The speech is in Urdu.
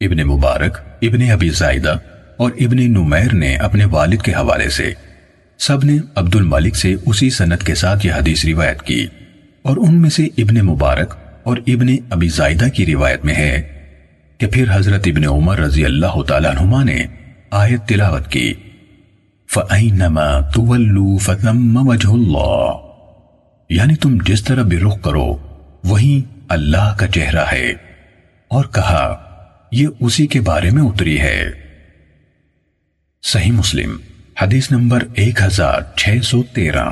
ابن مبارک، ابن ابی زائدہ اور ابن نمیر نے اپنے والد کے حوالے سے سب نے عبد الملک سے اسی سنت کے ساتھ یہ حدیث روایت کی اور ان میں سے ابن مبارک اور ابن ابی زائدہ کی روایت میں ہے کہ پھر حضرت ابن عمر رضی اللہ تعالیٰ عنہما نے آیت تلاوت کی، فَأَيْنَمَا تُوَلُّوا فَثَمَّ وَجْهُ اللَّهِ یعنی تم جس طرح بھی رخ کرو وہیں اللہ کا چہرہ ہے اور کہا یہ اسی کے بارے میں اتری ہے۔ صحیح مسلم، حدیث نمبر ایک ہزار چھ سو تیرہ۔